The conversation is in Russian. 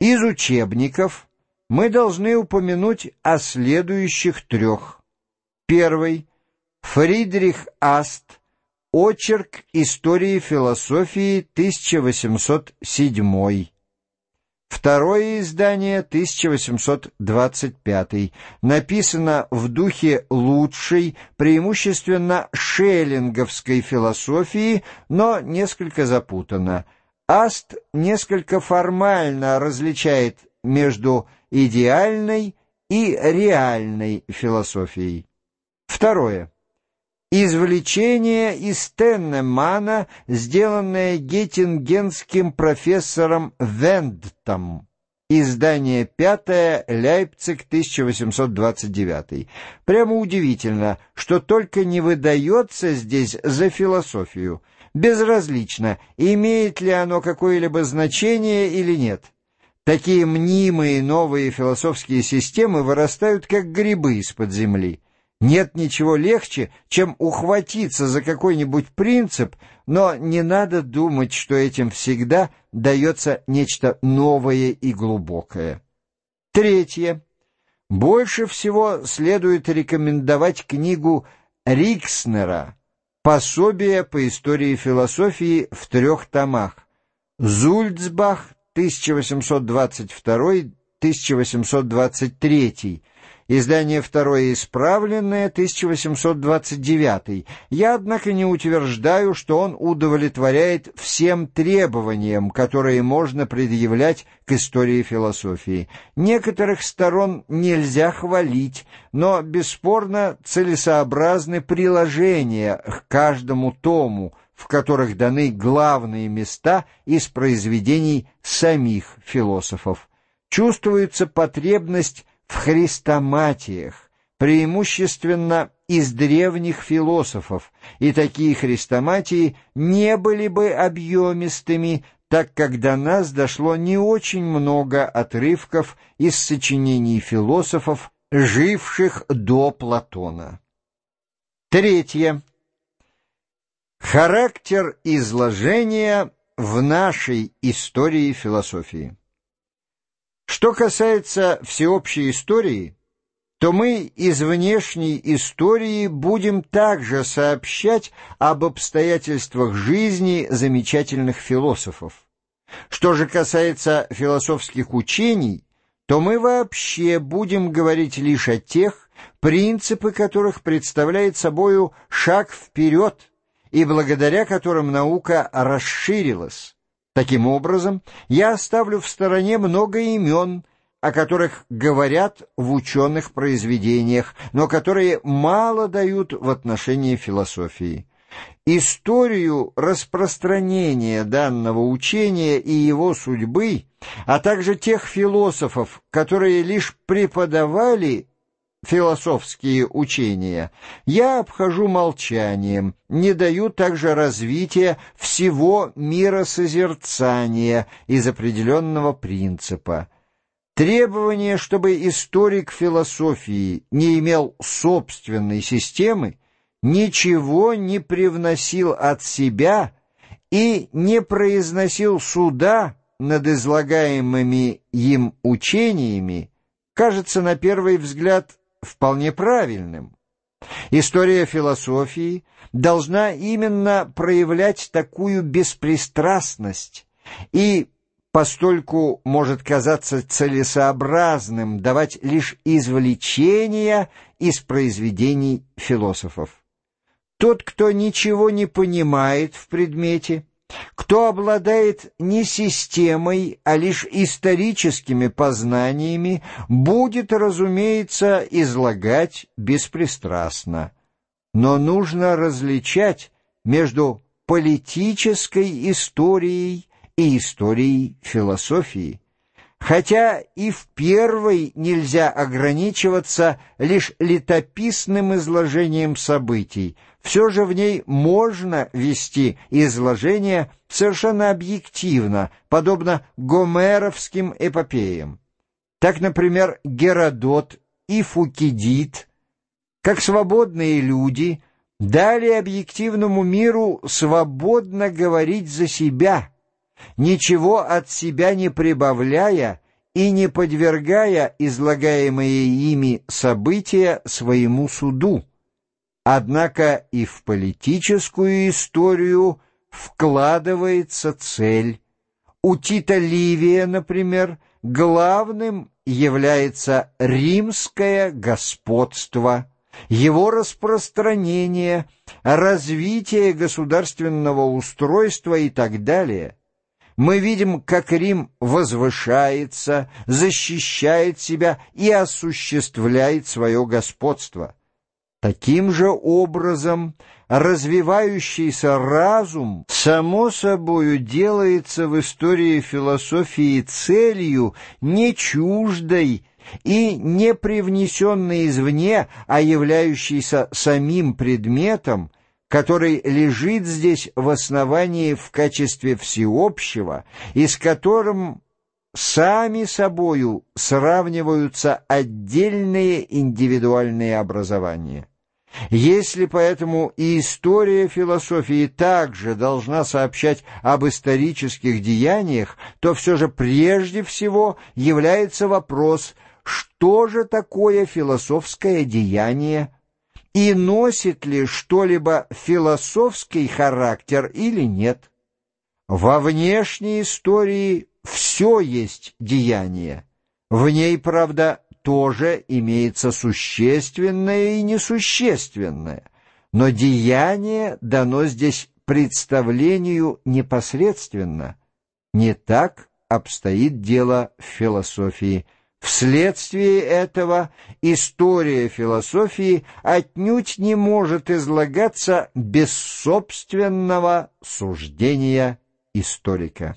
Из учебников мы должны упомянуть о следующих трех. Первый. Фридрих Аст. Очерк истории философии 1807. Второе издание 1825. Написано в духе лучшей, преимущественно шеллинговской философии, но несколько запутано. Аст несколько формально различает между идеальной и реальной философией. Второе. Извлечение из Теннемана, сделанное геттингенским профессором Вендтом. Издание пятое, Лейпциг, 1829. Прямо удивительно, что только не выдается здесь за философию. Безразлично, имеет ли оно какое-либо значение или нет. Такие мнимые новые философские системы вырастают как грибы из-под земли. Нет ничего легче, чем ухватиться за какой-нибудь принцип, но не надо думать, что этим всегда дается нечто новое и глубокое. Третье. Больше всего следует рекомендовать книгу Рикснера «Пособие по истории философии» в трех томах. Зульцбах, 1822-1823, Издание второе исправленное, 1829. Я, однако, не утверждаю, что он удовлетворяет всем требованиям, которые можно предъявлять к истории философии. Некоторых сторон нельзя хвалить, но, бесспорно, целесообразны приложения к каждому тому, в которых даны главные места из произведений самих философов. Чувствуется потребность в хрестоматиях, преимущественно из древних философов, и такие хрестоматии не были бы объемистыми, так как до нас дошло не очень много отрывков из сочинений философов, живших до Платона. Третье. Характер изложения в нашей истории философии. Что касается всеобщей истории, то мы из внешней истории будем также сообщать об обстоятельствах жизни замечательных философов. Что же касается философских учений, то мы вообще будем говорить лишь о тех, принципы которых представляет собою шаг вперед, и благодаря которым наука расширилась. Таким образом, я оставлю в стороне много имен, о которых говорят в ученых произведениях, но которые мало дают в отношении философии. Историю распространения данного учения и его судьбы, а также тех философов, которые лишь преподавали философские учения, я обхожу молчанием, не даю также развития всего миросозерцания из определенного принципа. Требование, чтобы историк философии не имел собственной системы, ничего не привносил от себя и не произносил суда над излагаемыми им учениями, кажется на первый взгляд вполне правильным. История философии должна именно проявлять такую беспристрастность и постольку может казаться целесообразным давать лишь извлечения из произведений философов. Тот, кто ничего не понимает в предмете, кто обладает не системой, а лишь историческими познаниями, будет, разумеется, излагать беспристрастно. Но нужно различать между политической историей и историей философии. Хотя и в первой нельзя ограничиваться лишь летописным изложением событий, все же в ней можно вести изложение совершенно объективно, подобно гомеровским эпопеям. Так, например, Геродот и Фукидид, как свободные люди, дали объективному миру свободно говорить за себя – ничего от себя не прибавляя и не подвергая излагаемые ими события своему суду. Однако и в политическую историю вкладывается цель. У Тита Ливия, например, главным является римское господство, его распространение, развитие государственного устройства и так далее. Мы видим, как Рим возвышается, защищает себя и осуществляет свое господство. Таким же образом развивающийся разум само собою делается в истории философии целью не чуждой и не привнесенной извне, а являющейся самим предметом, который лежит здесь в основании в качестве всеобщего и с которым сами собою сравниваются отдельные индивидуальные образования. Если поэтому и история философии также должна сообщать об исторических деяниях, то все же прежде всего является вопрос, что же такое философское деяние, и носит ли что-либо философский характер или нет. Во внешней истории все есть деяние. В ней, правда, тоже имеется существенное и несущественное, но деяние дано здесь представлению непосредственно. Не так обстоит дело в философии. Вследствие этого история философии отнюдь не может излагаться без собственного суждения историка.